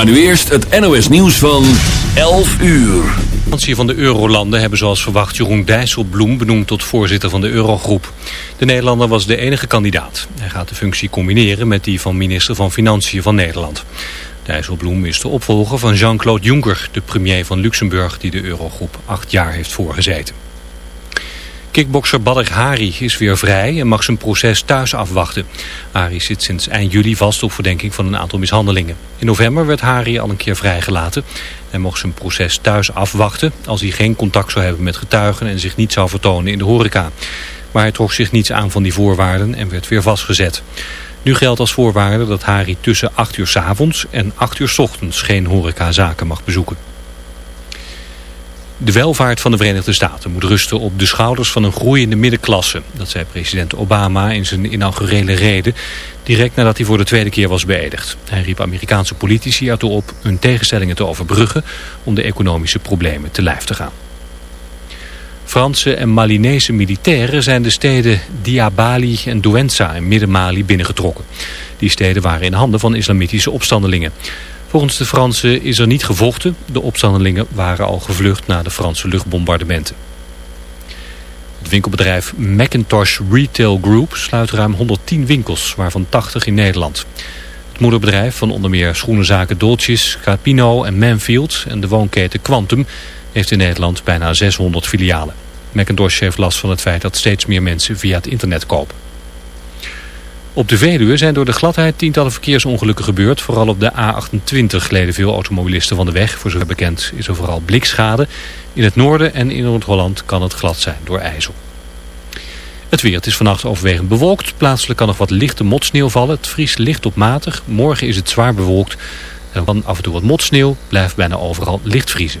Maar nu eerst het NOS nieuws van 11 uur. De van de Eurolanden hebben zoals verwacht Jeroen Dijsselbloem benoemd tot voorzitter van de Eurogroep. De Nederlander was de enige kandidaat. Hij gaat de functie combineren met die van minister van Financiën van Nederland. Dijsselbloem is de opvolger van Jean-Claude Juncker, de premier van Luxemburg die de Eurogroep acht jaar heeft voorgezeten. Kickbokser Badr Hari is weer vrij en mag zijn proces thuis afwachten. Hari zit sinds eind juli vast op verdenking van een aantal mishandelingen. In november werd Hari al een keer vrijgelaten. Hij mocht zijn proces thuis afwachten als hij geen contact zou hebben met getuigen en zich niet zou vertonen in de horeca. Maar hij trok zich niets aan van die voorwaarden en werd weer vastgezet. Nu geldt als voorwaarde dat Hari tussen 8 uur s avonds en 8 uur s ochtends geen horecazaken mag bezoeken. De welvaart van de Verenigde Staten moet rusten op de schouders van een groeiende middenklasse. Dat zei president Obama in zijn inaugurele reden, direct nadat hij voor de tweede keer was beëdigd. Hij riep Amerikaanse politici ertoe op hun tegenstellingen te overbruggen om de economische problemen te lijf te gaan. Franse en Malinese militairen zijn de steden Diabali en Douentza in Midden-Mali binnengetrokken. Die steden waren in handen van islamitische opstandelingen. Volgens de Fransen is er niet gevochten. De opstandelingen waren al gevlucht na de Franse luchtbombardementen. Het winkelbedrijf Macintosh Retail Group sluit ruim 110 winkels, waarvan 80 in Nederland. Het moederbedrijf van onder meer schoenenzaken Dolces, Capino en Manfield en de woonketen Quantum heeft in Nederland bijna 600 filialen. Macintosh heeft last van het feit dat steeds meer mensen via het internet kopen. Op de Veluwe zijn door de gladheid tientallen verkeersongelukken gebeurd. Vooral op de A28 leden veel automobilisten van de weg. Voor zover bekend is er vooral blikschade. In het noorden en in Noord-Holland kan het glad zijn door ijzel. Het weer. Het is vannacht overwegend bewolkt. Plaatselijk kan nog wat lichte motsneeuw vallen. Het vriest licht op matig. Morgen is het zwaar bewolkt. Er kan af en toe wat motsneeuw. Blijft bijna overal licht vriezen.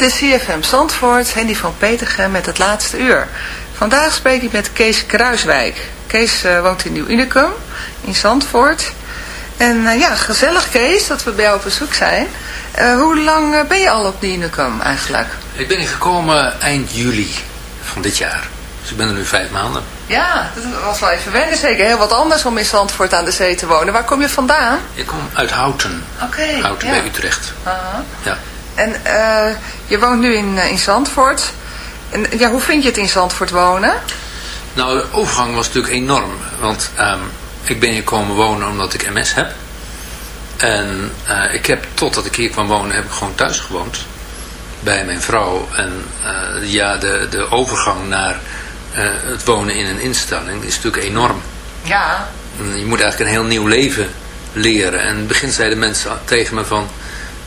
Dit is CFM Zandvoort, Hendy van Petergem met het laatste uur. Vandaag spreek ik met Kees Kruiswijk. Kees uh, woont in Nieuw Unicum, in Zandvoort. En uh, ja, gezellig Kees, dat we bij jou op bezoek zijn. Uh, hoe lang ben je al op Nieuw Unicum eigenlijk? Ik ben gekomen eind juli van dit jaar. Dus ik ben er nu vijf maanden. Ja, dat was wel even wennen. Zeker heel wat anders om in Zandvoort aan de zee te wonen. Waar kom je vandaan? Ik kom uit Houten. Oké. Houten bij Utrecht. -huh. Ja. En je woont nu in, in Zandvoort. En, ja, hoe vind je het in Zandvoort wonen? Nou, de overgang was natuurlijk enorm. Want um, ik ben hier komen wonen omdat ik MS heb. En uh, ik heb, totdat ik hier kwam wonen, heb ik gewoon thuis gewoond. Bij mijn vrouw. En uh, ja, de, de overgang naar uh, het wonen in een instelling is natuurlijk enorm. Ja. Je moet eigenlijk een heel nieuw leven leren. En in het begin zeiden mensen tegen me van...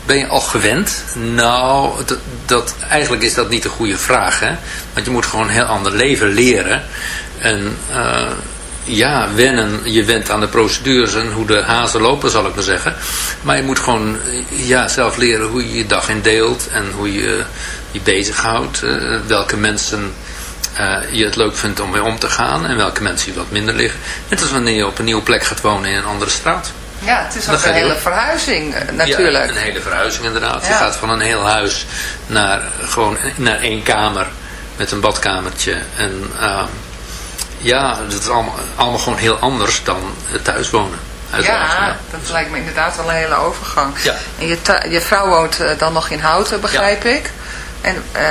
Ben je al gewend? Nou, dat, eigenlijk is dat niet de goede vraag. Hè? Want je moet gewoon een heel ander leven leren. En uh, ja, wennen. Je went aan de procedures en hoe de hazen lopen, zal ik maar zeggen. Maar je moet gewoon ja, zelf leren hoe je je dag indeelt. En hoe je je bezighoudt. Uh, welke mensen uh, je het leuk vindt om mee om te gaan. En welke mensen je wat minder liggen. Net als wanneer je op een nieuwe plek gaat wonen in een andere straat. Ja, het is ook een hele verhuizing natuurlijk. Ja, een hele verhuizing inderdaad. Ja. Je gaat van een heel huis naar, gewoon naar één kamer met een badkamertje. En uh, ja, dat is allemaal, allemaal gewoon heel anders dan thuis wonen. Ja, ja, dat lijkt me inderdaad wel een hele overgang. Ja. En je, je vrouw woont uh, dan nog in Houten, begrijp ik. En uh,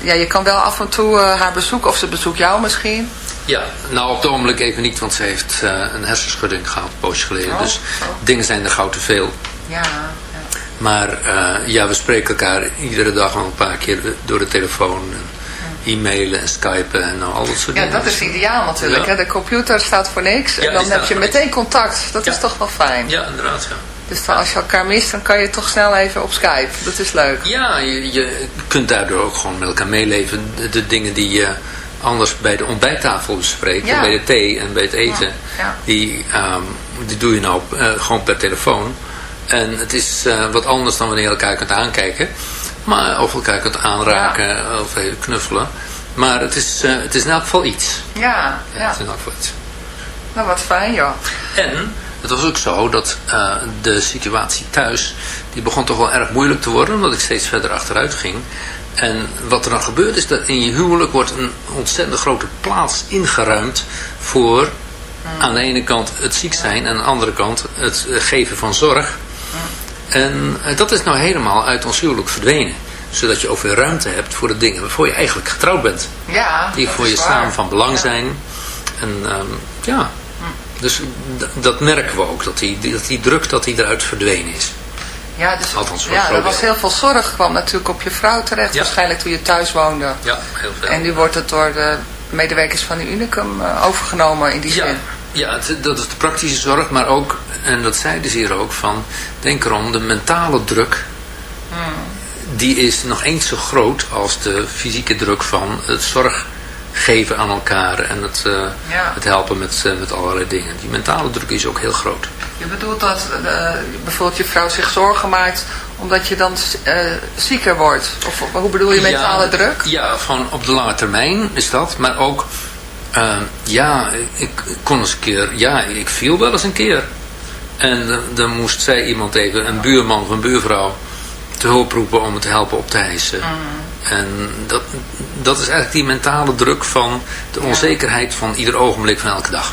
ja, je kan wel af en toe uh, haar bezoeken, of ze bezoekt jou misschien. Ja, nou op het ogenblik even niet, want ze heeft uh, een hersenschudding gehad, een poosje geleden. Oh, dus oh. dingen zijn er gauw te veel. Ja, ja. Maar uh, ja, we spreken elkaar iedere dag al een paar keer door de telefoon. En e-mailen en skypen en al dat soort ja, dingen. dat is ideaal natuurlijk. Ja. Hè? De computer staat voor niks. Ja, en dan heb je meteen contact. Dat Ja. is toch wel fijn. Ja, inderdaad, ja. Dus dan, als je elkaar mist, dan kan je toch snel even op Skype. Dat is leuk. Ja, je, je kunt daardoor ook gewoon met elkaar meeleven. De, de dingen die je anders bij de ontbijttafel bespreekt, Ja. bij de thee en bij het eten, Ja. Die, um, die doe je nou uh, gewoon per telefoon. En het is uh, wat anders dan wanneer je elkaar kunt aankijken. Maar, of elkaar kunt aanraken ja. of knuffelen. Maar het is, uh, het is in elk geval iets. Ja, Ja, ja. Het is in elk geval iets. Nou, wat fijn joh. En het was ook zo dat uh, de situatie thuis, die begon toch wel erg moeilijk te worden, omdat ik steeds verder achteruit ging. En wat er dan gebeurt is dat in je huwelijk wordt een ontzettend grote plaats ingeruimd voor aan de ene kant het ziek zijn en aan de andere kant het geven van zorg. En uh, dat is nou helemaal uit ons huwelijk verdwenen. Zodat je ook weer ruimte hebt voor de dingen waarvoor je eigenlijk getrouwd bent. Ja, Die voor je samen van belang ja. zijn. En um, ja, dus dat merken we ook, dat die, dat die druk dat die eruit verdwenen is. Ja, dus, Althans, ja er was heel veel zorg kwam natuurlijk op je vrouw terecht, Ja. waarschijnlijk toen je thuis woonde. Ja, heel veel. En nu wordt het door de medewerkers van de Unicum uh, overgenomen in die ja, zin. ja het, dat is de praktische zorg, maar ook, en dat zeiden ze hier ook, van denk erom, de mentale druk, Hmm. die is nog eens zo groot als de fysieke druk van het zorg geven aan elkaar en het, uh, Ja. het helpen met, uh, met allerlei dingen. Die mentale druk is ook heel groot. Je bedoelt dat uh, bijvoorbeeld je vrouw zich zorgen maakt omdat je dan zieker wordt? Of hoe bedoel je mentale ja, druk? Ja, gewoon op de lange termijn is dat. Maar ook, ja, ik, ik kon eens een keer, ja, ik viel wel eens een keer. En dan moest zij iemand even, een buurman of een buurvrouw, te hulp roepen om het te helpen op te hijsen. Mm. En dat, dat is eigenlijk die mentale druk van de onzekerheid van ieder ogenblik van elke dag.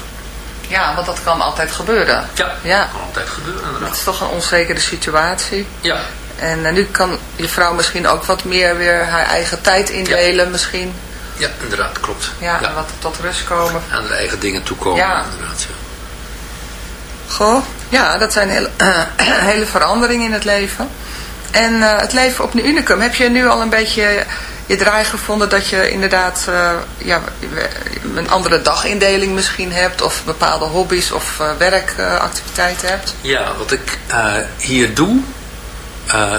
Ja, want dat kan altijd gebeuren. Ja, Ja. dat kan altijd gebeuren Het inderdaad. is toch een onzekere situatie. Ja, En uh, nu kan je vrouw misschien ook wat meer weer haar eigen tijd indelen misschien. ja, inderdaad, klopt. Ja, en wat tot rust komen. Aan de eigen dingen toekomen, Ja. inderdaad. Ja. Goh, ja, dat zijn hele, hele veranderingen in het leven. En uh, het leven op de Unicum, heb je nu al een beetje je draai gevonden dat je inderdaad uh, ja, een andere dagindeling misschien hebt of bepaalde hobby's of uh, werkactiviteiten hebt? Ja, wat ik hier doe,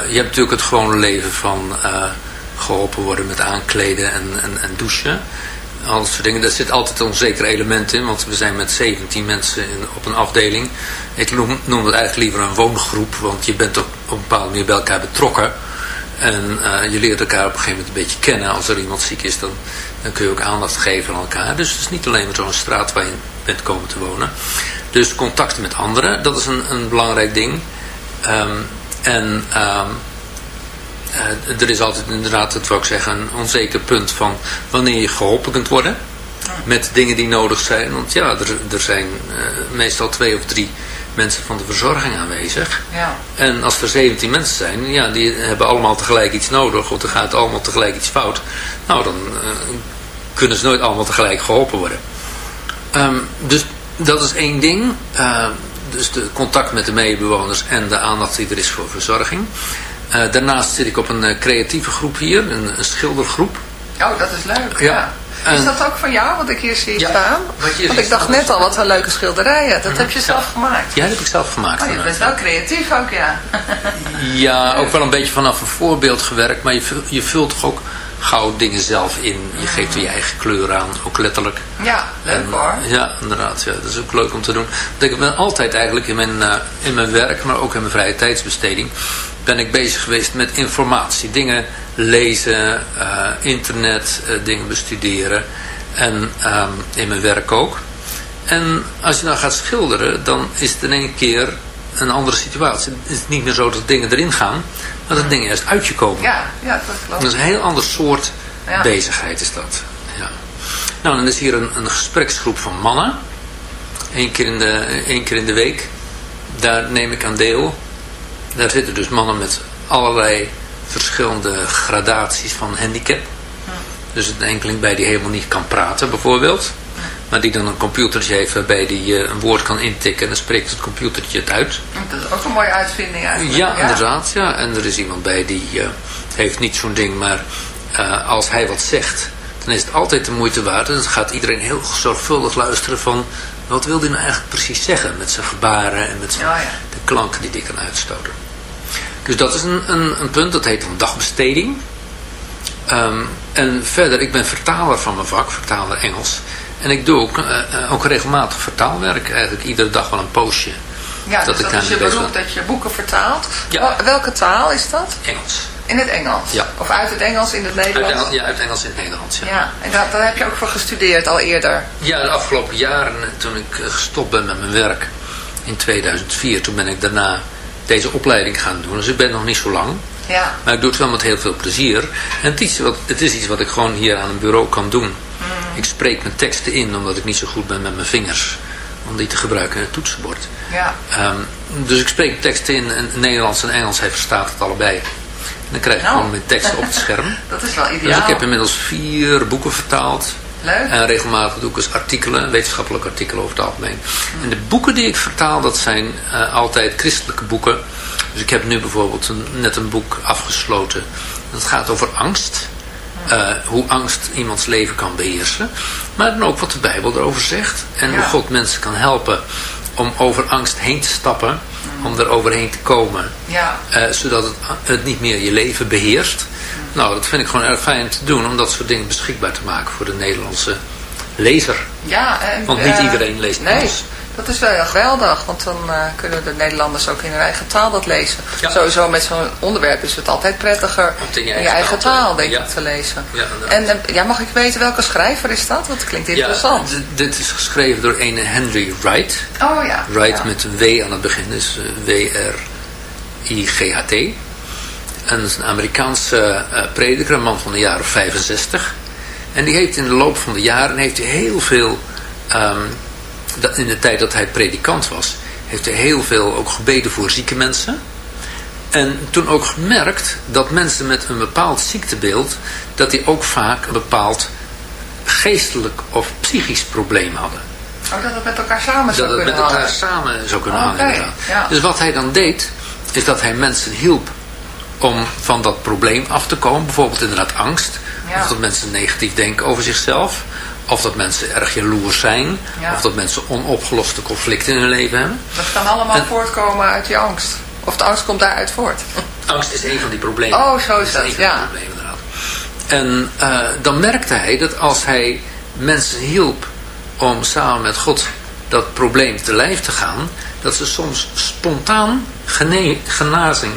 je hebt natuurlijk het gewone leven van geholpen worden met aankleden en, en, en douchen. Al soort dingen. Daar zit altijd een onzeker element in, want we zijn met 17 mensen in, op een afdeling. Ik noem, noem het eigenlijk liever een woongroep, want je bent op, een bepaalde manier bij elkaar betrokken. En uh, je leert elkaar op een gegeven moment een beetje kennen. Als er iemand ziek is, dan, dan kun je ook aandacht geven aan elkaar. Dus het is niet alleen zo'n straat waar je bent komen te wonen. Dus contacten met anderen, dat is een, een belangrijk ding. Um, en um, uh, er is altijd inderdaad, dat wil ik zeggen, een onzeker punt van wanneer je geholpen kunt worden. Met dingen die nodig zijn. Want ja, er, er zijn uh, meestal twee of drie mensen van de verzorging aanwezig. Ja. En als er 17 mensen zijn, ja, die hebben allemaal tegelijk iets nodig, of er gaat allemaal tegelijk iets fout. Nou, dan uh, kunnen ze nooit allemaal tegelijk geholpen worden. Um, dus dat is één ding. Uh, dus de contact met de medebewoners en de aandacht die er is voor verzorging. Uh, daarnaast zit ik op een creatieve groep hier, een, een schildergroep. Oh, dat is leuk. Ja. ja. Is dat ook van jou, wat ik hier zie ja, staan? Want ik dacht net al, wat een leuke schilderijen. Dat heb je zelf gemaakt. Ja, dat heb ik zelf gemaakt. Oh, je bent wel creatief ook, ja. ja, ook wel een beetje vanaf een voorbeeld gewerkt. Maar je, je vult toch ook gauw dingen zelf in. Je geeft er je eigen kleur aan, ook letterlijk. Ja, leuk en, hoor. Ja, inderdaad. Ja, dat is ook leuk om te doen. Want ik ben altijd eigenlijk in mijn, uh, in mijn werk, maar ook in mijn vrije tijdsbesteding, ben ik bezig geweest met informatie. Dingen lezen, uh, internet, uh, dingen bestuderen. En um, in mijn werk ook. En als je dan gaat schilderen, dan is het in één keer een andere situatie. Het is niet meer zo dat dingen erin gaan, maar dat dingen eerst uit je komen. Ja, ja dat klopt. Dat is een heel ander soort ja. bezigheid is dat. Ja. Nou, dan is hier een, een gespreksgroep van mannen. Eén keer, in de, één keer in de week. Daar neem ik aan deel. Daar zitten dus mannen met allerlei verschillende gradaties van handicap. Dus een enkeling bij die helemaal niet kan praten bijvoorbeeld. Maar die dan een computertje heeft waarbij die uh, een woord kan intikken en dan spreekt het computertje het uit. Dat is ook een mooie uitvinding eigenlijk. Ja, inderdaad. Ja. En er is iemand bij die uh, heeft niet zo'n ding, maar uh, als hij wat zegt, dan is het altijd de moeite waard. En dan gaat iedereen heel zorgvuldig luisteren van wat wil hij nou eigenlijk precies zeggen met zijn gebaren en met zijn, ja, ja. de klanken die hij kan uitstoten. Dus dat is een, een, een punt, dat heet een dagbesteding. Um, en verder, ik ben vertaler van mijn vak, vertaler Engels. En ik doe ook, uh, ook regelmatig vertaalwerk, eigenlijk iedere dag wel een poosje. Ja, dat, dus dat is je beroep dat je boeken vertaalt. Ja. Welke taal is dat? Engels. In het Engels? Ja. Of uit het Engels in het Nederlands? Uit, ja, uit het Engels in het Nederlands, ja. ja. En dat, daar heb je ook voor gestudeerd al eerder? Ja, de afgelopen jaren toen ik gestopt ben met mijn werk in 2004, toen ben ik daarna deze opleiding gaan doen. Dus ik ben nog niet zo lang. Ja. Maar ik doe het wel met heel veel plezier. En het is, wat, het is iets wat ik gewoon hier aan een bureau kan doen. Ik spreek mijn teksten in omdat ik niet zo goed ben met mijn vingers. Om die te gebruiken in het toetsenbord. Ja. Um, dus ik spreek teksten in, in Nederlands en Engels. Hij verstaat het allebei. En dan krijg ik nou. gewoon mijn teksten op het scherm. Dat is wel ideaal. Dus ik heb inmiddels vier boeken vertaald. Leuk. En regelmatig doe ik eens artikelen, wetenschappelijke artikelen over het algemeen. En de boeken die ik vertaal, dat zijn uh, altijd christelijke boeken. Dus ik heb nu bijvoorbeeld een, net een boek afgesloten. Dat gaat over angst. Uh, hoe angst iemands leven kan beheersen. Maar dan ook wat de Bijbel erover zegt. En Ja. hoe God mensen kan helpen om over angst heen te stappen. Om er overheen te komen. Ja. Uh, zodat het, het niet meer je leven beheerst. Nou, dat vind ik gewoon erg fijn te doen. Om dat soort dingen beschikbaar te maken voor de Nederlandse lezer. Ja, en, Want niet eh, iedereen leest Nee, Engels. Dat is wel heel geweldig. Want dan eh, kunnen de Nederlanders ook in hun eigen taal dat lezen. Ja. Sowieso met zo'n onderwerp is het altijd prettiger het in je eigen taal denk ja. ik, te lezen. Ja, en eh, ja, mag ik weten welke schrijver is dat? Dat klinkt interessant. Dit is geschreven door een Henry Wright. oh ja. Wright met een W aan het begin, dus eh, W-R-I-G-H-T. En dat is een Amerikaanse prediker, een man van de jaren 65. En die heeft in de loop van de jaren heeft hij heel veel, ehm, dat in de tijd dat hij predikant was, heeft hij heel veel ook gebeden voor zieke mensen. En toen ook gemerkt dat mensen met een bepaald ziektebeeld, dat die ook vaak een bepaald geestelijk of psychisch probleem hadden. Oh, dat het met elkaar samen zou Dat het kunnen met elkaar samen zou kunnen ja. Dus wat hij dan deed, is dat hij mensen hielp om van dat probleem af te komen. Bijvoorbeeld inderdaad angst. Ja. Of dat mensen negatief denken over zichzelf. Of dat mensen erg jaloers zijn. Ja. Of dat mensen onopgeloste conflicten in hun leven hebben. Dat kan allemaal En- voortkomen uit die angst. Of de angst komt daaruit voort. Angst is een van die problemen. Oh, zo is dat, een van ja. problemen inderdaad. En eh, dan merkte hij dat als hij mensen hielp om samen met God dat probleem te lijf te gaan, dat ze soms spontaan gene genazing,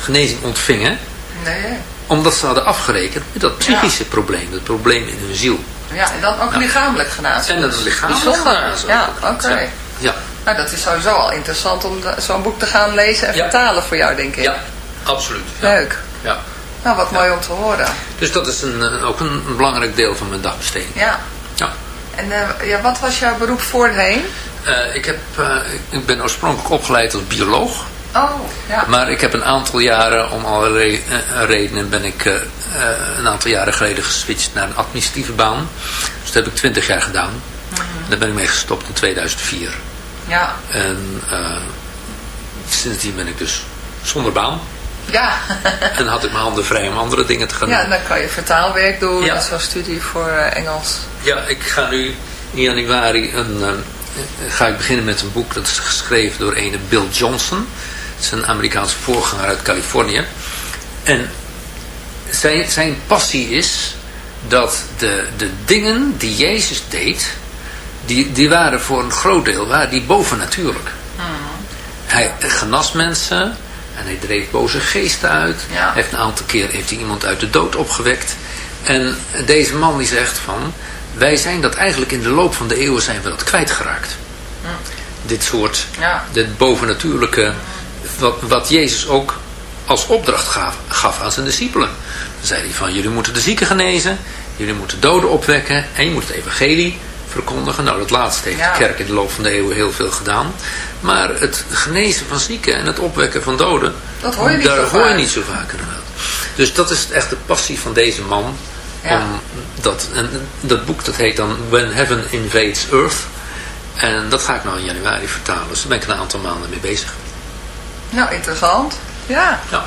genezing ontvingen, Nee. omdat ze hadden afgerekend met dat psychische probleem, dat probleem in hun ziel. Ja, en dan ook Ja. lichamelijk genaamd. En dat is lichamelijk Bijzonder. genazen Ja, oké. Ja, Nou, dat is sowieso al interessant om zo'n boek te gaan lezen en vertalen voor jou, denk ik. ja, absoluut. Leuk. Ja. Nou, wat mooi om te horen. Dus dat is een, eh, ook een, een belangrijk deel van mijn dagbesteding. Ja. Ja. En eh, ja, wat was jouw beroep voorheen? Uh, ik, heb, uh, ik ben oorspronkelijk opgeleid als bioloog. Oh, ja. Maar ik heb een aantal jaren, om allerlei uh, redenen, ben ik een aantal jaren geleden geswitcht naar een administratieve baan. Dus dat heb ik twintig jaar gedaan. Mm -hmm. Daar ben ik mee gestopt in 2004. Ja. En sindsdien ben ik dus zonder baan. Ja. en had ik mijn handen vrij om andere dingen te gaan ja, doen. Ja, dan kan je vertaalwerk doen, ja. zoals studie voor Engels. Ja, ik ga nu in januari een, uh, ga ik beginnen met een boek dat is geschreven door een Bill Johnson. Een Amerikaanse voorganger uit Californië. En zijn, zijn passie is dat de, de dingen die Jezus deed, die, die waren voor een groot deel waren die bovennatuurlijk. Mm. Hij genas mensen, en hij dreef boze geesten uit. Ja. Hij heeft een aantal keer heeft hij iemand uit de dood opgewekt. En deze man die zegt van... Wij zijn dat eigenlijk in de loop van de eeuwen zijn we dat kwijtgeraakt. Hm. Dit soort, ja. dit bovennatuurlijke... Wat, wat Jezus ook als opdracht gaf, gaf aan zijn discipelen. Dan zei hij van, jullie moeten de zieken genezen. Jullie moeten doden opwekken. En je moet het evangelie verkondigen. Nou, dat laatste heeft Ja. de kerk in de loop van de eeuwen heel veel gedaan. Maar het genezen van zieken en het opwekken van doden, Dat hoor je niet daar zo hoor je vaak. niet zo vaak inderdaad. Dus dat is echt de passie van deze man. Ja. Om dat, en dat boek dat heet dan When Heaven Invades Earth. En dat ga ik nou in januari vertalen. Dus daar ben ik een aantal maanden mee bezig. Nou, interessant. Ja. Ja.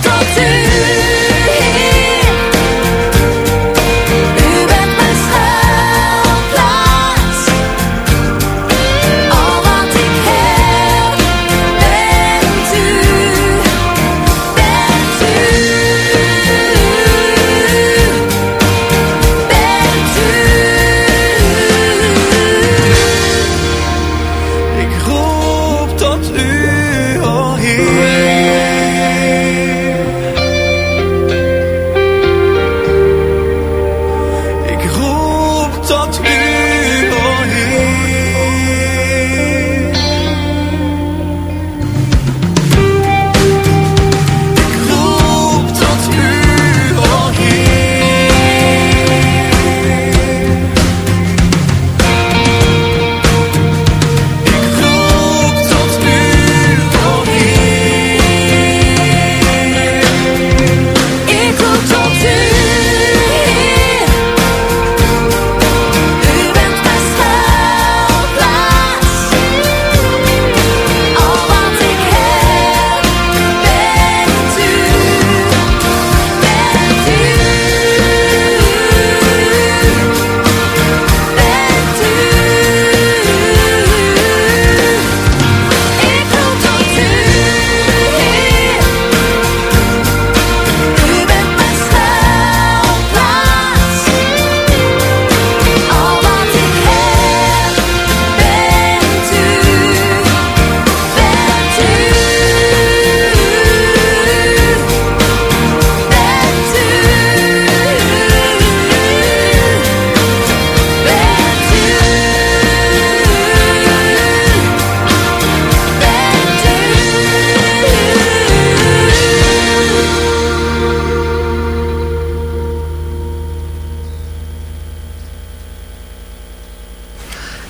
tot ziens.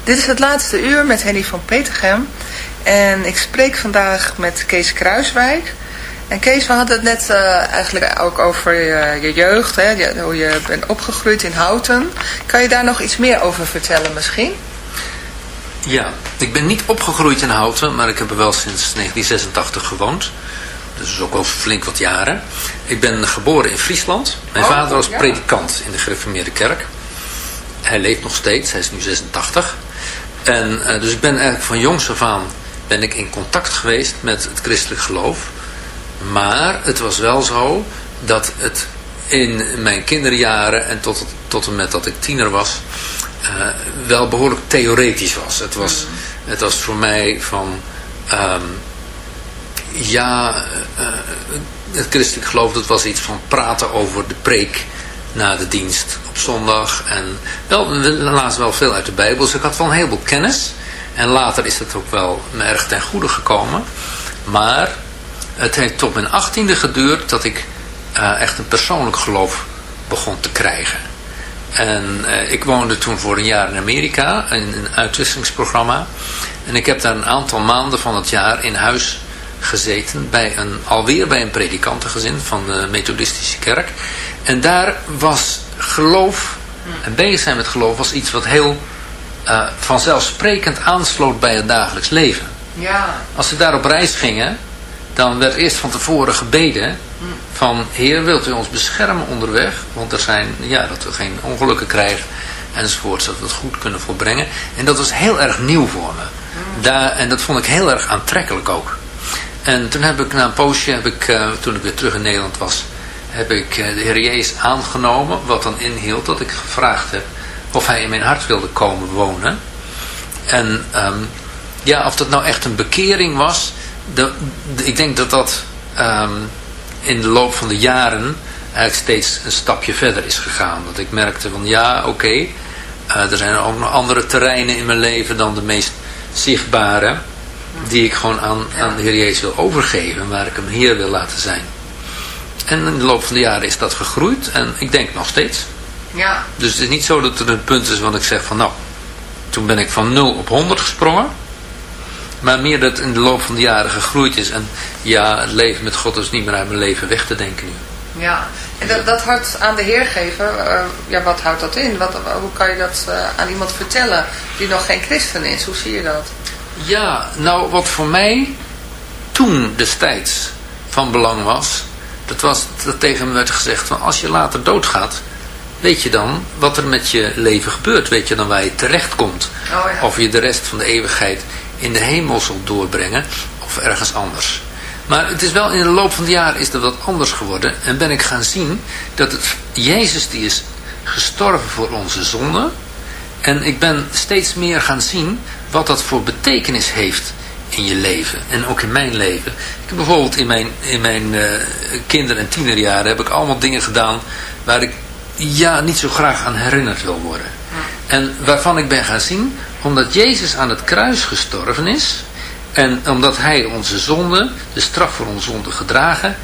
Dit is het laatste uur met Henny van Petergem. En ik spreek vandaag met Kees Kruiswijk. En Kees, we hadden het net uh, eigenlijk ook over je, je jeugd, hè? hoe je bent opgegroeid in Houten. Kan je daar nog iets meer over vertellen misschien? Ja, ik ben niet opgegroeid in Houten, maar ik heb er wel sinds 1986 gewoond. Dus ook al flink wat jaren. Ik ben geboren in Friesland. Mijn oh, vader was ja. predikant in de gereformeerde kerk. Hij leeft nog steeds, hij is nu 86. En uh, dus ik ben eigenlijk van jongs af aan ben ik in contact geweest met het christelijk geloof. Maar het was wel zo dat het in mijn kinderjaren en tot, tot en met dat ik tiener was, uh, wel behoorlijk theoretisch was. Het was, mm. het was voor mij van, um, ja, uh, het christelijk geloof dat was iets van praten over de preek na de dienst zondag. En wel, laatst wel veel uit de Bijbel. Dus ik had wel een heleboel kennis. En later is het ook wel me erg ten goede gekomen. Maar het heeft tot mijn achttiende geduurd dat ik uh, echt een persoonlijk geloof begon te krijgen. En uh, ik woonde toen voor een jaar in Amerika, in een uitwisselingsprogramma. En ik heb daar een aantal maanden van het jaar in huis gezeten, bij een, alweer bij een predikantengezin van de methodistische kerk. En daar was geloof, en bezig zijn met geloof, was iets wat heel uh, vanzelfsprekend aansloot bij het dagelijks leven. Ja. Als ze daar op reis gingen, dan werd eerst van tevoren gebeden van Heer wilt u ons beschermen onderweg, want er zijn, ja, dat we geen ongelukken krijgen enzovoort, zodat we het goed kunnen volbrengen. En dat was heel erg nieuw voor me. Daar, en dat vond ik heel erg aantrekkelijk ook. En toen heb ik na een poosje, heb ik, uh, toen ik weer terug in Nederland was, heb ik uh, de Heer Jezus aangenomen, wat dan inhield dat ik gevraagd heb of hij in mijn hart wilde komen wonen. En um, ja, of dat nou echt een bekering was, de, de, ik denk dat dat um, in de loop van de jaren eigenlijk steeds een stapje verder is gegaan. Dat ik merkte van ja, oké, okay, uh, er zijn ook nog andere terreinen in mijn leven dan de meest zichtbare, die ik gewoon aan, aan de Heer Jezus wil overgeven, waar ik hem Heer wil laten zijn. En in de loop van de jaren is dat gegroeid en ik denk nog steeds. Ja. Dus het is niet zo dat er een punt is wat ik zeg van nou, toen ben ik van 0 op 100 gesprongen. Maar meer dat in de loop van de jaren gegroeid is. En ja, het leven met God is niet meer uit mijn leven weg te denken nu. Ja, en dat, dat hart aan de Heer geven, uh, ja, wat houdt dat in? Wat, hoe kan je dat uh, aan iemand vertellen die nog geen christen is? Hoe zie je dat? Ja, nou wat voor mij toen destijds van belang was, dat was dat tegen me werd gezegd van als je later doodgaat, weet je dan wat er met je leven gebeurt. Weet je dan waar je terecht komt. Oh, ja. Of je de rest van de eeuwigheid in de hemel zult doorbrengen of ergens anders. Maar het is wel in de loop van de jaren is er wat anders geworden. En ben ik gaan zien dat het Jezus die is gestorven voor onze zonden. En ik ben steeds meer gaan zien wat dat voor betekenis heeft in je leven. En ook in mijn leven. Ik heb bijvoorbeeld in mijn, in mijn uh, kinder- en tienerjaren heb ik allemaal dingen gedaan waar ik ja niet zo graag aan herinnerd wil worden. En waarvan ik ben gaan zien, omdat Jezus aan het kruis gestorven is en omdat hij onze zonde, de straf voor onze zonde gedragen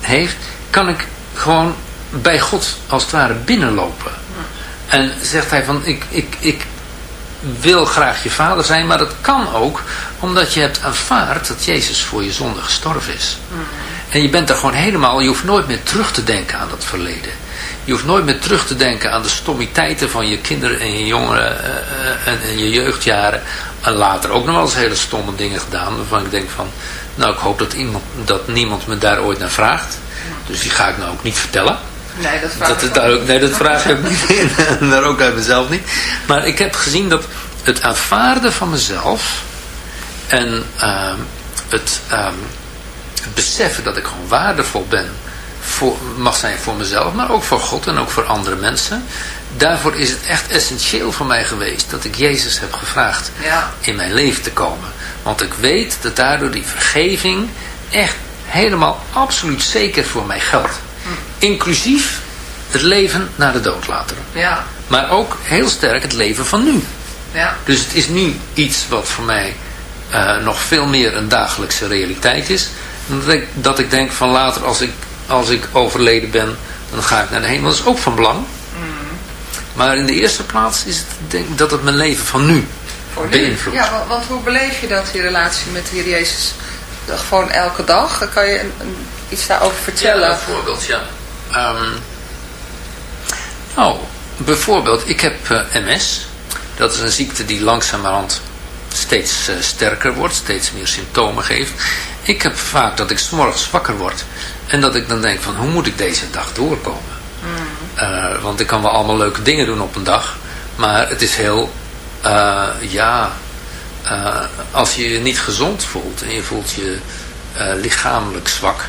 heeft, kan ik gewoon bij God als het ware binnenlopen. En zegt hij van, ik, ik, ik wil graag je vader zijn, maar dat kan ook omdat je hebt aanvaard dat Jezus voor je zonde gestorven is. En je bent er gewoon helemaal, je hoeft nooit meer terug te denken aan dat verleden. Je hoeft nooit meer terug te denken aan de stommiteiten van je kinderen en je jongeren uh, en, en, je jeugdjaren. En later ook nog wel eens hele stomme dingen gedaan. Waarvan ik denk van, nou ik hoop dat, iemand, dat niemand me daar ooit naar vraagt. Dus die ga ik nou ook niet vertellen. Nee, dat vraag dat is daar ook, Nee, dat vraag ik niet daar ook uit mezelf niet. Maar ik heb gezien dat het aanvaarden van mezelf en uh, het, um, het beseffen dat ik gewoon waardevol ben voor, mag zijn voor mezelf, maar ook voor God en ook voor andere mensen. Daarvoor is het echt essentieel voor mij geweest dat ik Jezus heb gevraagd ja. in mijn leven te komen. Want ik weet dat daardoor die vergeving echt helemaal absoluut zeker voor mij geldt. Inclusief het leven na de dood later. Ja. Maar ook heel sterk het leven van nu. Ja. Dus het is nu iets wat voor mij uh, nog veel meer een dagelijkse realiteit is. Dat ik, dat ik denk van later als ik als ik overleden ben, dan ga ik naar de hemel. Dat is ook van belang. Mm. Maar in de eerste plaats is het denk dat het mijn leven van nu beïnvloedt. Ja, want, want hoe beleef je dat, die relatie met de Heer Jezus? Eh, Gewoon elke dag? Kan je een, een- iets daarover vertellen? Ja, een voorbeeld, ja. Ehm, nou, bijvoorbeeld, ik heb eh, MS. Dat is een ziekte die langzamerhand steeds eh, sterker wordt, steeds meer symptomen geeft. Ik heb vaak dat ik 's morgens wakker word en dat ik dan denk van, hoe moet ik deze dag doorkomen? Eh, want ik kan wel allemaal leuke dingen doen op een dag, maar het is heel, ja, als je je niet gezond voelt en je voelt je lichamelijk zwak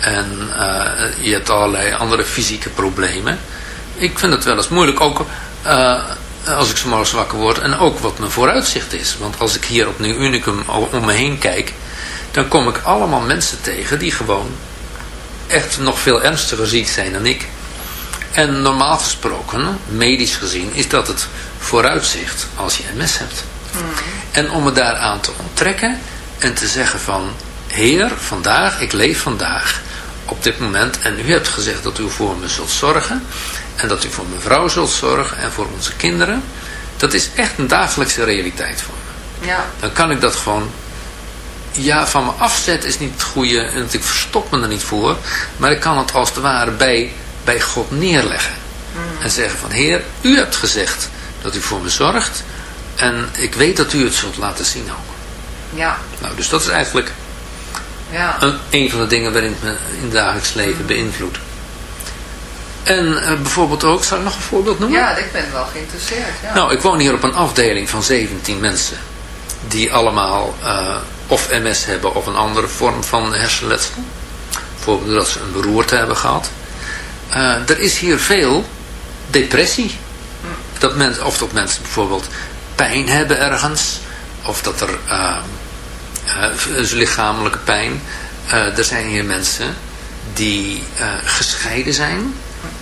en eh, je hebt allerlei andere fysieke problemen. Ik vind het wel eens moeilijk, ook eh, als ik zo morgens wakker word en ook wat mijn vooruitzicht is. Want als ik hier op Nieuw Unicum om me heen kijk, dan kom ik allemaal mensen tegen die gewoon echt nog veel ernstiger ziek zijn dan ik. En normaal gesproken, medisch gezien, is dat het vooruitzicht als je MS hebt. En om me daaraan te onttrekken en te zeggen van... Heer, vandaag, ik leef vandaag op dit moment... en u hebt gezegd dat u voor me zult zorgen... en dat u voor mijn vrouw zult zorgen en voor onze kinderen... dat is echt een dagelijkse realiteit voor me. Ja, Dan kan ik dat gewoon... Ja, van me afzetten is niet het goede... en ik verstop me er niet voor... maar ik kan het als het ware bij, bij God neerleggen. En zeggen van... Heer, u hebt gezegd dat u voor me zorgt... en ik weet dat u het zult laten zien ook. ja, Nou, dus dat is eigenlijk ja. een, een van de dingen waarin het me in het dagelijks leven beïnvloedt. En eh, bijvoorbeeld ook, zal ik nog een voorbeeld noemen? Ja, ik ben wel geïnteresseerd. Ja. Nou, ik woon hier op een afdeling van 17 mensen. Die allemaal eh, of MS hebben of een andere vorm van hersenletsel. Bijvoorbeeld dat ze een beroerte hebben gehad. Eh, er is hier veel depressie. Dat mensen, of dat mensen bijvoorbeeld pijn hebben ergens. Of dat er is lichamelijke pijn. Eh, er zijn hier mensen die eh, gescheiden zijn.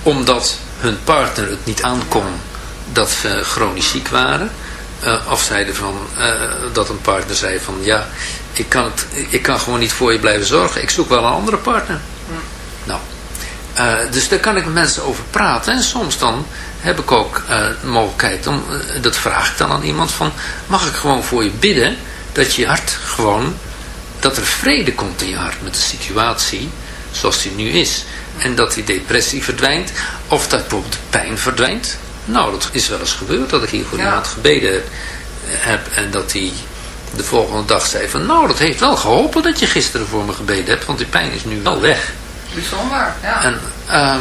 Omdat hun partner het niet aankon dat ze chronisch ziek waren. Of zeiden van, dat een partner zei van ja, ik kan, het, ik kan gewoon niet voor je blijven zorgen. Ik zoek wel een andere partner. Nou, dus daar kan ik met mensen over praten. En soms dan heb ik ook de mogelijkheid, om, dat vraag ik dan aan iemand van, mag ik gewoon voor je bidden dat je hart gewoon, dat er vrede komt in je hart met de situatie zoals die nu is. En dat die depressie verdwijnt, of dat bijvoorbeeld de pijn verdwijnt. Nou, dat is wel eens gebeurd dat ik hier voor Ja. iemand gebeden heb en dat hij de volgende dag zei van, nou, dat heeft wel geholpen dat je gisteren voor me gebeden hebt, want die pijn is nu wel weg. Bijzonder, ja. En ehm,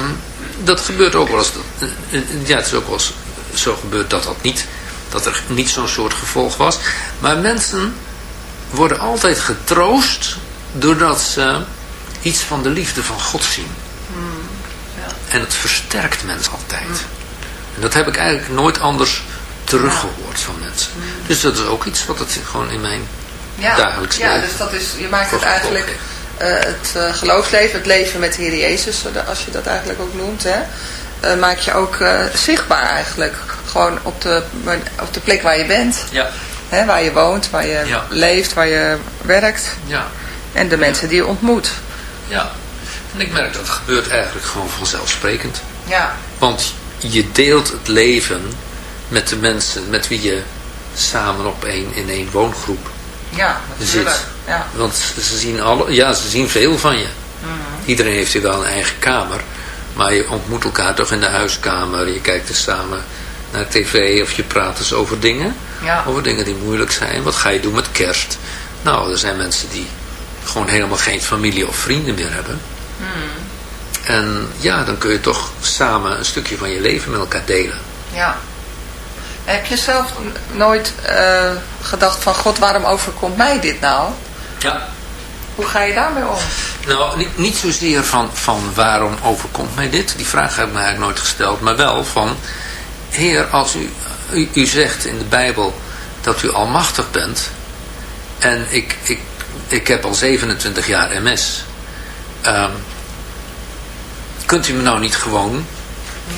dat gebeurt ook wel eens. eh, eh, Ja, het is ook wel eens zo gebeurd dat dat niet, dat er niet zo'n soort gevolg was. Maar mensen worden altijd getroost doordat ze iets van de liefde van God zien. En het versterkt mensen altijd. En dat heb ik eigenlijk nooit anders teruggehoord van mensen. Dus dat is ook iets wat het gewoon in mijn ja. dagelijks ja, leven dus dat is, je maakt het eigenlijk eh, het eh, geloofsleven, het leven met de Heer Jezus, als je dat eigenlijk ook noemt, hè, eh, maak je ook zichtbaar eigenlijk. Gewoon op de, op de plek waar je bent, Ja, hè, waar je woont, waar je Ja. leeft, waar je werkt ja. en de mensen die je ontmoet. Ja, en ik merk dat het gebeurt eigenlijk gewoon vanzelfsprekend. Ja, Want je deelt het leven met de mensen met wie je samen op één, in één woongroep ja, natuurlijk. zit. Ja. Want ze zien, alle, ja, ze zien veel van je. Iedereen heeft hier wel een eigen kamer. Maar je ontmoet elkaar toch in de huiskamer. Je kijkt er samen naar tv of je praat eens over dingen. Ja. Over dingen die moeilijk zijn. Wat ga je doen met kerst? Nou, er zijn mensen die gewoon helemaal geen familie of vrienden meer hebben. En ja, dan kun je toch samen een stukje van je leven met elkaar delen. Ja. Heb je zelf nooit eh, gedacht van God, waarom overkomt mij dit nou? Ja. Hoe ga je daarmee om? Nou, niet, niet zozeer van, van waarom overkomt mij dit. Die vraag heb ik me eigenlijk nooit gesteld. Maar wel van, Heer, als u, u, u zegt in de Bijbel dat u almachtig bent. En ik, ik, ik heb al 27 jaar MS. Ehm, kunt u me nou niet gewoon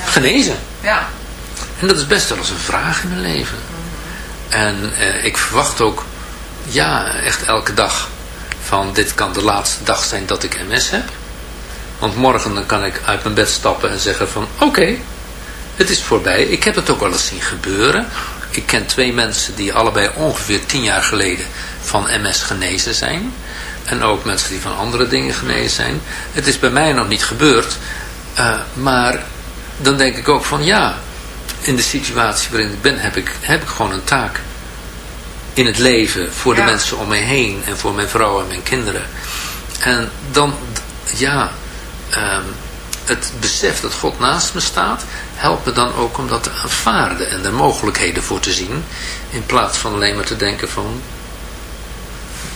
genezen? Ja, En dat is best wel eens een vraag in mijn leven. En eh, ik verwacht ook, ja, echt elke dag van dit kan de laatste dag zijn dat ik MS heb. Want morgen dan kan ik uit mijn bed stappen en zeggen van oké, het is voorbij. Ik heb het ook wel eens zien gebeuren. ik ken twee mensen die allebei ongeveer tien jaar geleden van MS genezen zijn. En ook mensen die van andere dingen genezen zijn. Het is bij mij nog niet gebeurd. Uh, maar dan denk ik ook van ja, in de situatie waarin ik ben heb ik, heb ik gewoon een taak. In het leven, voor de mensen om mij heen en voor mijn vrouw en mijn kinderen. En dan, ja, um, het besef dat God naast me staat, helpt me dan ook om dat te aanvaarden en er mogelijkheden voor te zien. In plaats van alleen maar te denken van,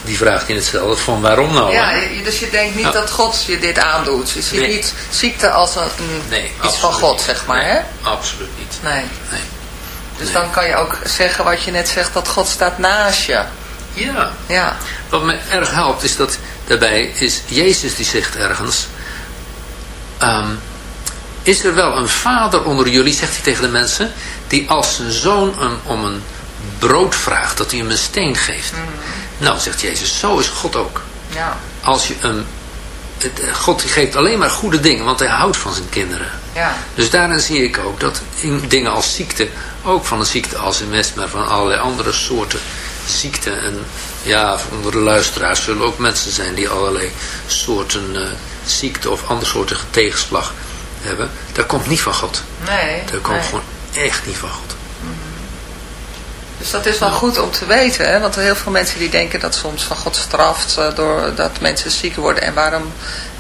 die vraagt in hetzelfde van waarom nou? Ja, dus je denkt niet dat God je dit aandoet. Je ziet niet ziekte als een, nee, iets van God, zeg maar, nee, hè? absoluut niet. Nee. nee. Dus dan kan je ook zeggen wat je net zegt, dat God staat naast je. Ja. ja. Wat me erg helpt is dat daarbij is Jezus die zegt ergens... Um, is er wel een vader onder jullie, zegt hij tegen de mensen... die als zijn zoon hem om een brood vraagt, dat hij hem een steen geeft. Mm. Nou, zegt Jezus, zo is God ook. Ja. Als je hem... God geeft alleen maar goede dingen, want hij houdt van zijn kinderen. Ja. Dus daarin zie ik ook dat in dingen als ziekte, ook van een ziekte als MS, maar van allerlei andere soorten ziekten. En ja, onder de luisteraars zullen ook mensen zijn die allerlei soorten uh, ziekte of andere soorten tegenslag hebben. Dat komt niet van God. Nee. Dat komt gewoon echt niet van God. Dus dat is wel goed om te weten, hè? want er heel veel mensen die denken dat soms van God straft uh, doordat mensen ziek worden. En waarom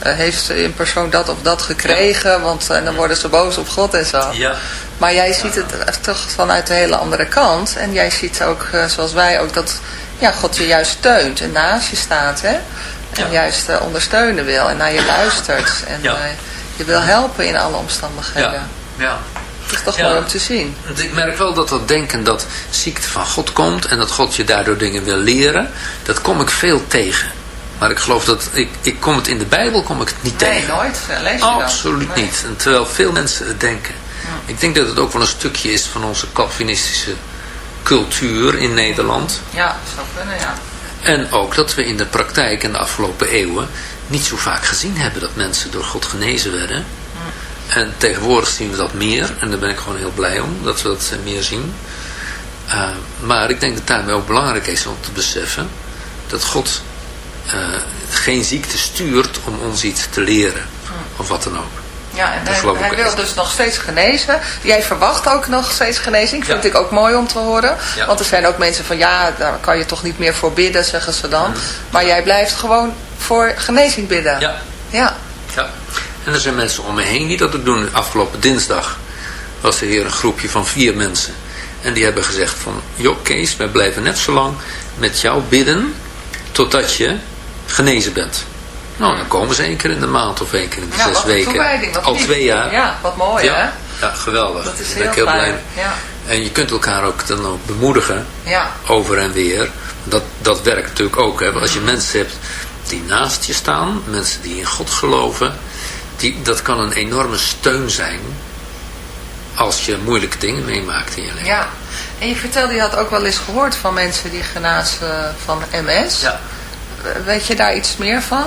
uh, heeft een persoon dat of dat gekregen, want uh, dan worden ze boos op God en zo. Ja. Maar jij ziet het toch vanuit de hele andere kant. En jij ziet ook, zoals wij ook, dat ja, God je juist steunt en naast je staat. Hè? En ja. juist ondersteunen wil en naar je luistert. En je wil helpen in alle omstandigheden. Ja. ja. Dat is toch ja, mooi om te zien. Ik merk wel dat dat denken dat ziekte van God komt en dat God je daardoor dingen wil leren, dat kom ik veel tegen. Maar ik geloof dat, ik, ik kom het in de Bijbel kom ik het niet nee, tegen. Nee, nooit. Lees je Absoluut niet. En terwijl veel mensen het denken. Ja. Ik denk dat het ook wel een stukje is van onze Calvinistische cultuur in Nederland. Ja, zou kunnen, ja. En ook dat we in de praktijk in de afgelopen eeuwen niet zo vaak gezien hebben dat mensen door God genezen werden. En tegenwoordig zien we dat meer. En daar ben ik gewoon heel blij om, dat we dat meer zien. Uh, maar ik denk dat daarmee ook belangrijk is om te beseffen dat God uh, geen ziekte stuurt om ons iets te leren. Of wat dan ook. Ja, en hij, hij wil dus nog steeds genezen. Jij verwacht ook nog steeds genezing. Vind ja. ik ook mooi om te horen. Ja. Want er zijn ook mensen van, ja, daar kan je toch niet meer voor bidden, zeggen ze dan. Maar jij blijft gewoon voor genezing bidden. Ja. Ja. ja. En er zijn mensen om me heen die dat ook doen. Afgelopen dinsdag was er hier een groepje van vier mensen. En die hebben gezegd van, joh Kees, wij blijven net zo lang met jou bidden totdat je genezen bent. Nou, dan komen ze één keer in de maand of één keer in de ja, zes weken. Al twee jaar. Ja, wat mooi ja. hè? Ja, geweldig. Dat is Daar heel, ben ik heel fijn. blij mee. Ja. En je kunt elkaar ook dan ook bemoedigen. Ja. Over en weer. Dat, dat werkt natuurlijk ook. Hè. Als je mensen hebt die naast je staan. Mensen die in God geloven. Die, dat kan een enorme steun zijn. Als je moeilijke dingen meemaakt in je leven. Ja. En je vertelde, je had ook wel eens gehoord van mensen die genazen van MS. Ja. Weet je daar iets meer van?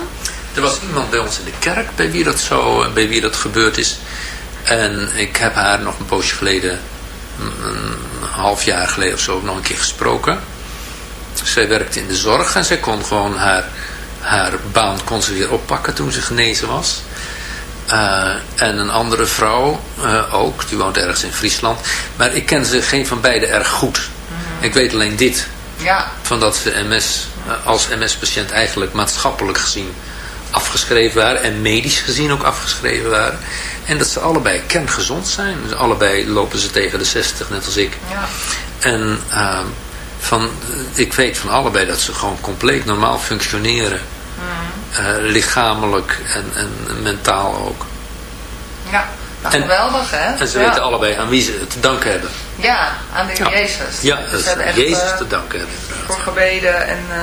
Er was iemand bij ons in de kerk bij wie dat zo, bij wie dat gebeurd is. En ik heb haar nog een poosje geleden, een half jaar geleden of zo, nog een keer gesproken. Zij werkte in de zorg en zij kon gewoon haar, haar baan kon ze weer oppakken toen ze genezen was. Uh, en een andere vrouw uh, ook, die woont ergens in Friesland. Maar ik ken ze geen van beiden erg goed. Mm -hmm. Ik weet alleen dit. Ja. Van dat ze MS, als MS-patiënt eigenlijk maatschappelijk gezien afgeschreven waren. En medisch gezien ook afgeschreven waren. En dat ze allebei kerngezond zijn. Dus allebei lopen ze tegen de 60, net als ik. Ja. En uh, van, ik weet van allebei dat ze gewoon compleet normaal functioneren. Mm. Uh, lichamelijk en, en mentaal ook. Ja, nou, geweldig hè. En ze ja. weten allebei aan wie ze het te danken hebben. Ja, aan de. Jezus. Ja, is Jezus echt, te danken hebben inderdaad. Voor gebeden en uh,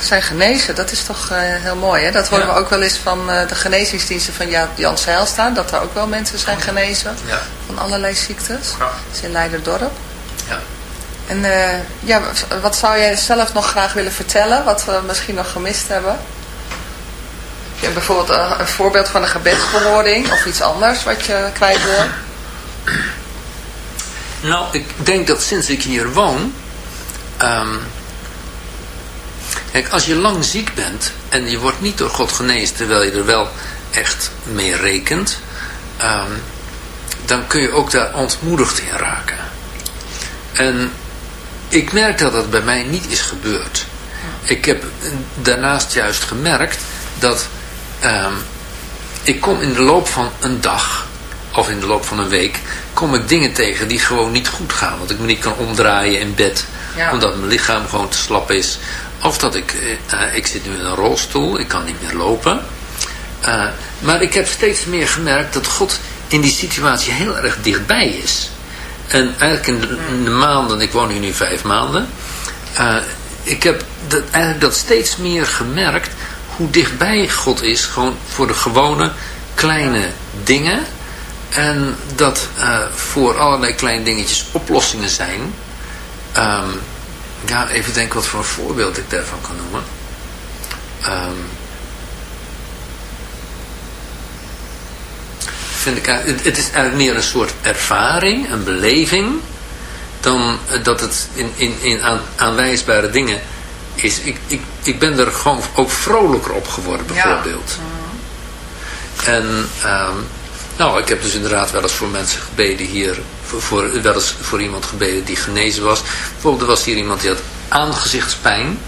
zijn genezen. Dat is toch heel mooi hè. Dat horen ja. we ook wel eens van de genezingsdiensten van Jan Zeilstaan. Dat er ook wel mensen zijn genezen ja. van allerlei ziektes. Ja. Dat is in Leiderdorp. Ja. En ja, wat zou jij zelf nog graag willen vertellen? Wat we misschien nog gemist hebben? Ja, bijvoorbeeld een, een, voorbeeld van een gebedsbehoring of iets anders wat je kwijt wil? Nou, ik denk dat sinds ik hier woon... ehm, kijk, als je lang ziek bent en je wordt niet door God genezen... terwijl je er wel echt mee rekent... ehm, dan kun je ook daar ontmoedigd in raken. En ik merk dat dat bij mij niet is gebeurd. Ik heb daarnaast juist gemerkt dat ehm, ik kom in de loop van een dag of in de loop van een week kom ik dingen tegen die gewoon niet goed gaan. Dat ik me niet kan omdraaien in bed Ja. omdat mijn lichaam gewoon te slap is. Of dat ik, eh, eh, ik zit nu in een rolstoel, ik kan niet meer lopen. Eh, maar ik heb steeds meer gemerkt dat God in die situatie heel erg dichtbij is. En eigenlijk in de, maanden, ik woon hier nu vijf maanden. ik heb dat, eigenlijk dat steeds meer gemerkt hoe dichtbij God is. Gewoon voor de gewone kleine dingen. En dat voor allerlei kleine dingetjes oplossingen zijn. Ehm, ja, even denken wat voor een voorbeeld ik daarvan kan noemen. Ehm, vind ik, eigenlijk- het, het is eigenlijk meer een soort ervaring, een beleving, dan eh, dat het in, in, in aan, aanwijsbare dingen is. Ik, ik, ik ben er gewoon ook vrolijker op geworden, Ja. bijvoorbeeld. En ehm, nou, ik heb dus inderdaad wel eens voor mensen gebeden hier, voor, voor, wel eens voor iemand gebeden die genezen was. Bijvoorbeeld er was hier iemand die had aangezichtspijn.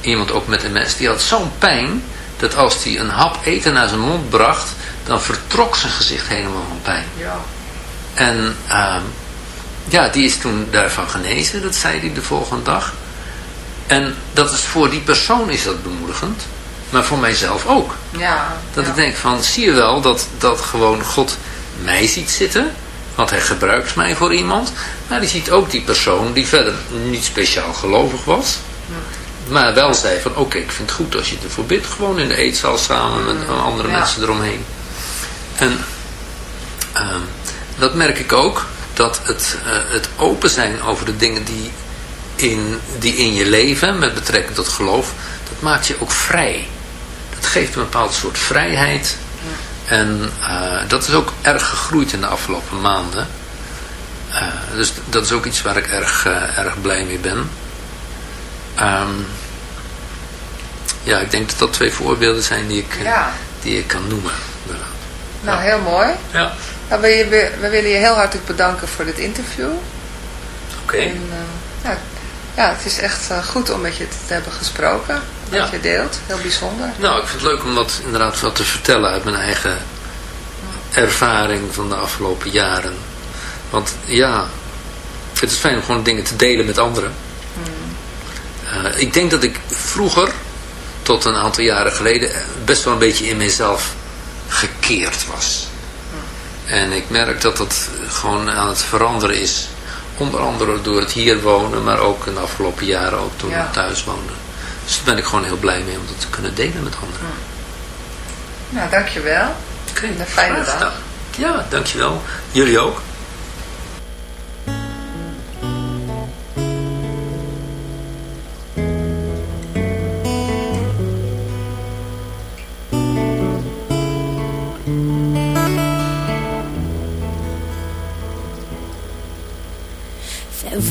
Iemand ook met MS, die had zo'n pijn dat als hij een hap eten naar zijn mond bracht, dan vertrok zijn gezicht helemaal van pijn. Ja. En ehm, ja, die is toen daarvan genezen, dat zei hij de volgende dag. En dat is voor die persoon is dat bemoedigend, maar voor mijzelf ook. Ja. Dat ja. ik denk van, zie je wel dat, dat gewoon God mij ziet zitten. Want hij gebruikt mij voor iemand. Maar hij ziet ook die persoon die verder niet speciaal gelovig was. Maar wel zei van, oké, ik vind het goed als je ervoor bidt. Gewoon in de eetzaal samen met andere Ja. mensen eromheen. En ehm, dat merk ik ook. Dat het, eh, het open zijn over de dingen die in, die in je leven, met betrekking tot geloof, dat maakt je ook vrij. Dat geeft een bepaald soort vrijheid. En eh, dat is ook erg gegroeid in de afgelopen maanden. Eh, dus dat is ook iets waar ik erg, eh, erg blij mee ben. Ehm, ja, ik denk dat dat twee voorbeelden zijn die ik, Ja. die ik kan noemen. Nou, heel mooi. Ja, Nou, we, we, we willen je heel hartelijk bedanken voor dit interview. oké. En, eh, ja, het is echt eh, goed om met je te hebben gesproken. Ja. je deelt. Heel bijzonder. Nou, ik vind het leuk om dat inderdaad wat te vertellen uit mijn eigen ervaring van de afgelopen jaren. Want ja, het is fijn om gewoon dingen te delen met anderen. Eh, ik denk dat ik vroeger, tot een aantal jaren geleden, best wel een beetje in mezelf gekeerd was. En ik merk dat dat gewoon aan het veranderen is. Onder andere door het hier wonen, maar ook in de afgelopen jaren ook toen Ja. thuis woonde. Dus daar ben ik gewoon heel blij mee om dat te kunnen delen met anderen. Nou, dankjewel. Oké, Een fijne dag. Ja, dankjewel. Jullie ook.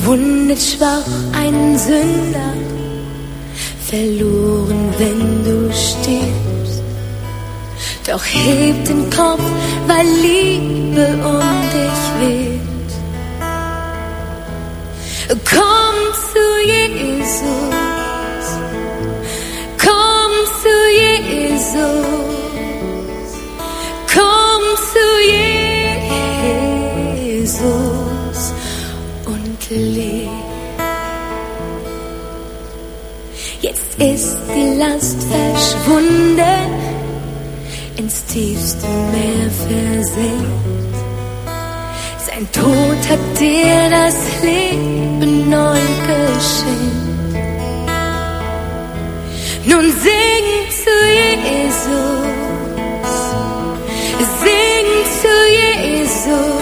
Verwundet schwach ein Sünder, verloren, wenn du stirbst. Doch heb den Kopf, weil Liebe um dich weht. Die Last verschwunden, ins tiefste Meer versenkt. Sein Tod hat dir das Leben neu geschenkt. Nun sing zu Jesus, sing zu Jesus,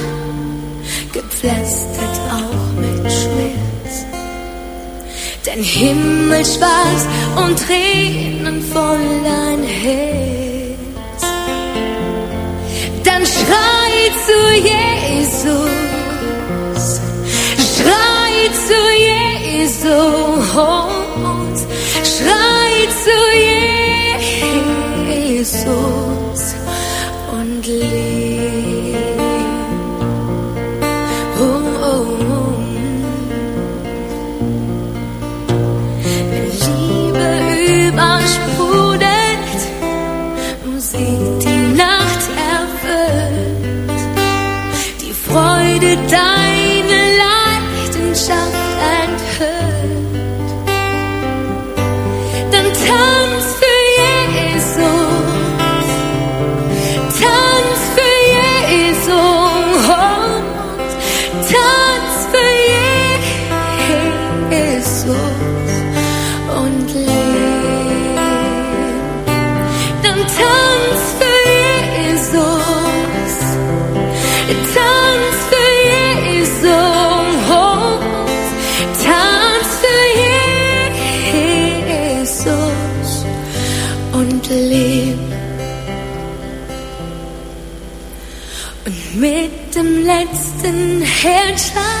gepflastert auch mit Schmerz. Dein Himmel schwarz und Tränen voll dein Herz. Dann schrei zu Jesus, schrei zu Jesus, golden hair shine.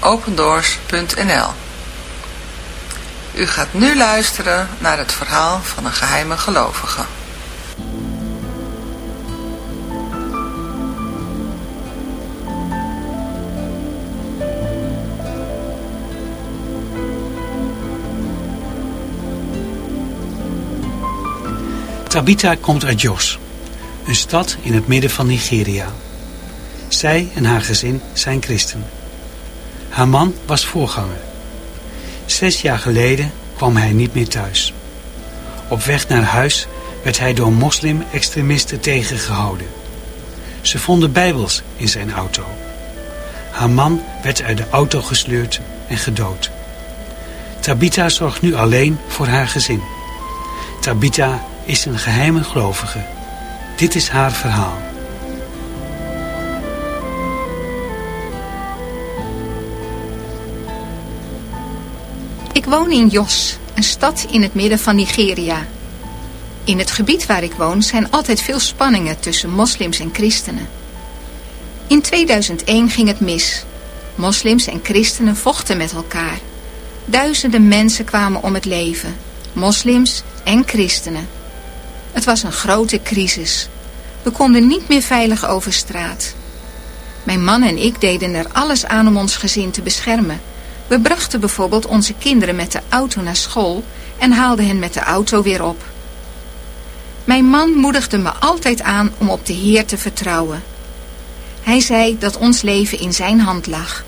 www.opendoors.nl U gaat nu luisteren naar het verhaal van een geheime gelovige. Tabitha komt uit Jos, een stad in het midden van Nigeria. Zij en haar gezin zijn christen. Haar man was voorganger. Zes jaar geleden kwam hij niet meer thuis. Op weg naar huis werd hij door moslim-extremisten tegengehouden. Ze vonden bijbels in zijn auto. Haar man werd uit de auto gesleurd en gedood. Tabitha zorgt nu alleen voor haar gezin. Tabitha is een geheime gelovige. Dit is haar verhaal. Woon in Jos, een stad in het midden van Nigeria. In het gebied waar ik woon zijn altijd veel spanningen tussen moslims en christenen. In 2001 ging het mis. Moslims en christenen vochten met elkaar. Duizenden mensen kwamen om het leven, moslims en christenen. Het was een grote crisis. We konden niet meer veilig over straat. Mijn man en ik deden er alles aan om ons gezin te beschermen. We brachten bijvoorbeeld onze kinderen met de auto naar school en haalden hen met de auto weer op. Mijn man moedigde me altijd aan om op de Heer te vertrouwen. Hij zei dat ons leven in zijn hand lag.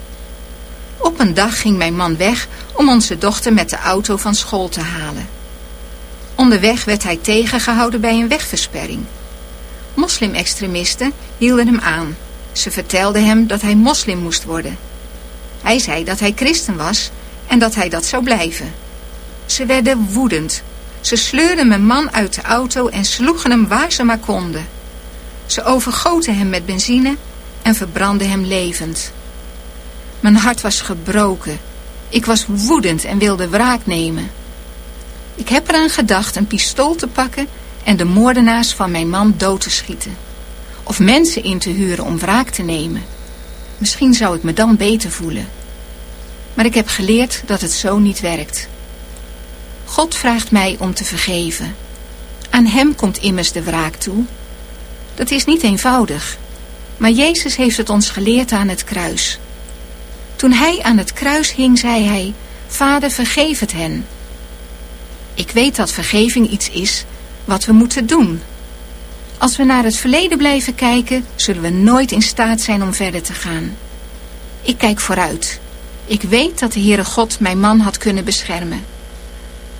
Op een dag ging mijn man weg om onze dochter met de auto van school te halen. Onderweg werd hij tegengehouden bij een wegversperring. Moslimextremisten hielden hem aan. Ze vertelden hem dat hij moslim moest worden. Hij zei dat hij christen was en dat hij dat zou blijven. Ze werden woedend. Ze sleurden mijn man uit de auto en sloegen hem waar ze maar konden. Ze overgoten hem met benzine en verbrandden hem levend. Mijn hart was gebroken. Ik was woedend en wilde wraak nemen. Ik heb eraan gedacht een pistool te pakken en de moordenaars van mijn man dood te schieten. Of mensen in te huren om wraak te nemen. Misschien zou ik me dan beter voelen. Maar ik heb geleerd dat het zo niet werkt. God vraagt mij om te vergeven. Aan hem komt immers de wraak toe. Dat is niet eenvoudig. Maar Jezus heeft het ons geleerd aan het kruis. Toen hij aan het kruis hing, zei hij, Vader, vergeef het hen. Ik weet dat vergeving iets is wat we moeten doen. Als we naar het verleden blijven kijken, zullen we nooit in staat zijn om verder te gaan. Ik kijk vooruit. Ik weet dat de Heere God mijn man had kunnen beschermen.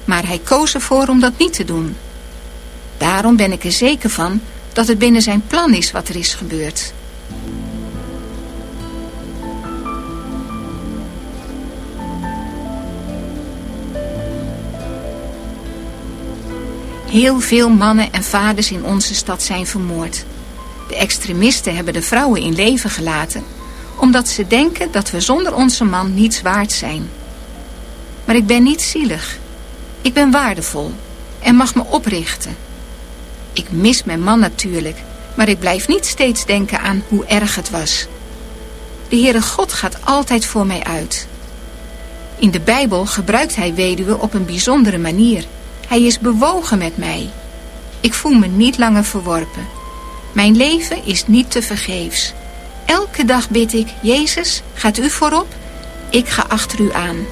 Maar hij koos ervoor om dat niet te doen. Daarom ben ik er zeker van dat het binnen zijn plan is wat er is gebeurd. Heel veel mannen en vaders in onze stad zijn vermoord. De extremisten hebben de vrouwen in leven gelaten... omdat ze denken dat we zonder onze man niets waard zijn. Maar ik ben niet zielig. Ik ben waardevol en mag me oprichten. Ik mis mijn man natuurlijk... maar ik blijf niet steeds denken aan hoe erg het was. De Heere God gaat altijd voor mij uit. In de Bijbel gebruikt hij weduwe op een bijzondere manier... Hij is bewogen met mij. Ik voel me niet langer verworpen. Mijn leven is niet te vergeefs. Elke dag bid ik, Jezus, gaat u voorop? Ik ga achter u aan.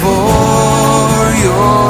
for your